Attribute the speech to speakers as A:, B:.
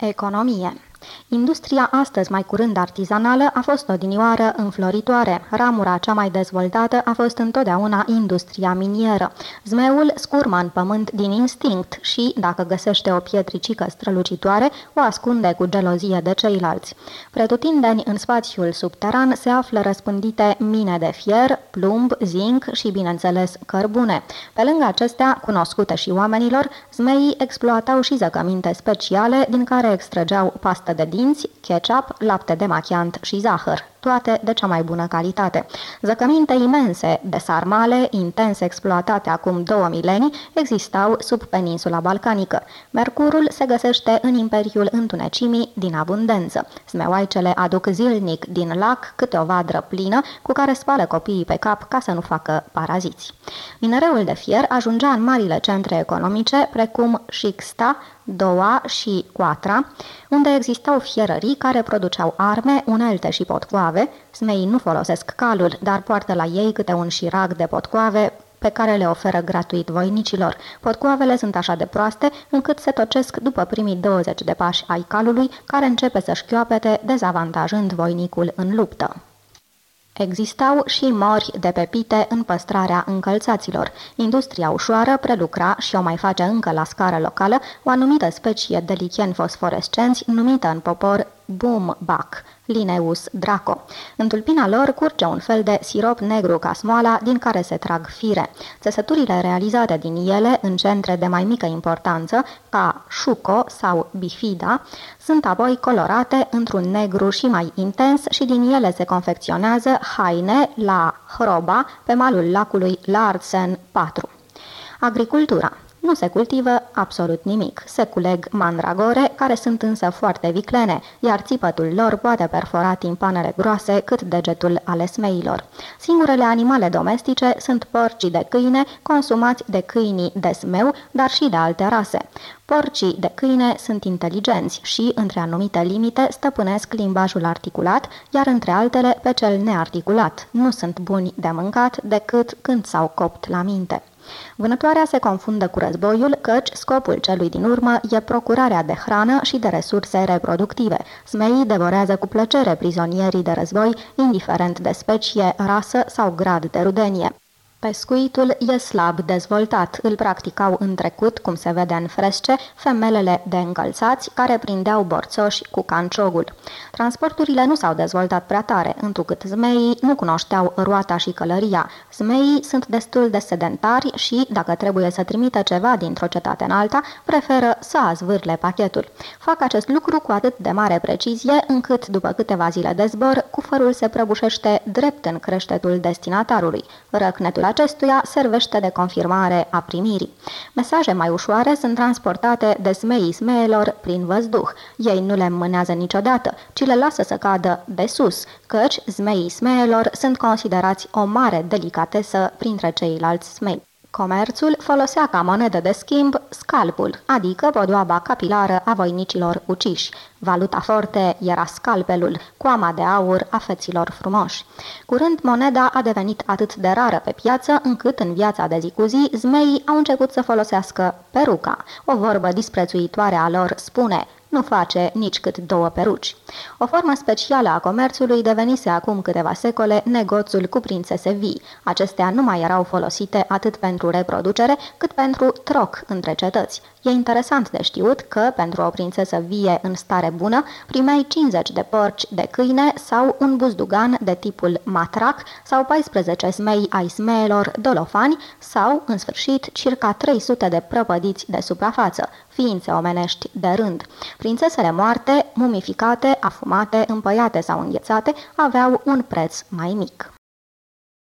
A: Economie Industria astăzi mai curând artizanală a fost odinioară înfloritoare. Ramura cea mai dezvoltată a fost întotdeauna industria minieră. Zmeul scurmă în pământ din instinct și, dacă găsește o pietricică strălucitoare, o ascunde cu gelozie de ceilalți. Pretutindeni în spațiul subteran se află răspândite mine de fier, plumb, zinc și, bineînțeles, cărbune. Pe lângă acestea, cunoscute și oamenilor, zmeii exploatau și zăcăminte speciale din care extrăgeau pastă de dinți, ketchup, lapte de machiant și zahăr toate de cea mai bună calitate. Zăcăminte imense de sarmale, intens exploatate acum două milenii, existau sub peninsula balcanică. Mercurul se găsește în Imperiul Întunecimii din abundență. Smeoaicele aduc zilnic din lac câte o vadră plină cu care spală copiii pe cap ca să nu facă paraziți. Minereul de fier ajungea în marile centre economice precum Shixta, Doa și Coatra, unde existau fierării care produceau arme, unelte și potcoave. Smeii nu folosesc calul, dar poartă la ei câte un șirac de potcoave pe care le oferă gratuit voinicilor. Potcoavele sunt așa de proaste încât se tocesc după primii 20 de pași ai calului, care începe să-și chioapete, dezavantajând voinicul în luptă. Existau și mori de pepite în păstrarea încălțaților. Industria ușoară prelucra și o mai face încă la scară locală o anumită specie de licheni fosforescenți numită în popor Boombac, Lineus draco. În tulpina lor curge un fel de sirop negru ca smoala din care se trag fire. Țesăturile realizate din ele în centre de mai mică importanță, ca șuco sau bifida, sunt apoi colorate într-un negru și mai intens și din ele se confecționează haine la Hroba, pe malul lacului Larsen 4. Agricultura nu se cultivă absolut nimic. Se culeg mandragore, care sunt însă foarte viclene, iar țipătul lor poate perfora timpanele groase cât degetul ale smeilor. Singurele animale domestice sunt porcii de câine, consumați de câinii de smeu, dar și de alte rase. Porcii de câine sunt inteligenți și, între anumite limite, stăpânesc limbajul articulat, iar între altele pe cel nearticulat. Nu sunt buni de mâncat decât când s-au copt la minte. Vânătoarea se confundă cu războiul, căci scopul celui din urmă e procurarea de hrană și de resurse reproductive. Smeii devorează cu plăcere prizonierii de război, indiferent de specie, rasă sau grad de rudenie. Pescuitul e slab dezvoltat. Îl practicau în trecut, cum se vede în fresce, femelele de încălțați care prindeau borțoși cu canciogul. Transporturile nu s-au dezvoltat prea tare, întrucât zmeii nu cunoșteau roata și călăria. Zmeii sunt destul de sedentari și, dacă trebuie să trimită ceva dintr-o cetate în alta, preferă să azvârle pachetul. Fac acest lucru cu atât de mare precizie, încât, după câteva zile de zbor, cufărul se prăbușește drept în creștetul destinatarului. Răcnetul acestuia servește de confirmare a primirii. Mesaje mai ușoare sunt transportate de smeii smeelor prin văzduh. Ei nu le mânează niciodată, ci le lasă să cadă de sus, căci zmeii smeelor sunt considerați o mare delicatesă printre ceilalți smei. Comerțul folosea ca monedă de schimb scalpul, adică podoaba capilară a voinicilor uciși. Valuta forte era scalpelul, coama de aur a feților frumoși. Curând, moneda a devenit atât de rară pe piață, încât în viața de zi cu zi, zmeii au început să folosească peruca. O vorbă disprețuitoare a lor spune – nu face nici cât două peruci. O formă specială a comerțului devenise acum câteva secole negoțul cu prințese vii. Acestea nu mai erau folosite atât pentru reproducere, cât pentru troc între cetăți. E interesant de știut că, pentru o prințesă vie în stare bună, primeai 50 de porci de câine sau un buzdugan de tipul matrac sau 14 smei ai smeelor dolofani sau, în sfârșit, circa 300 de prăpădiți de suprafață, ființe omenești de rând. Prințesele moarte, mumificate, afumate, împăiate sau înghețate, aveau un preț mai mic.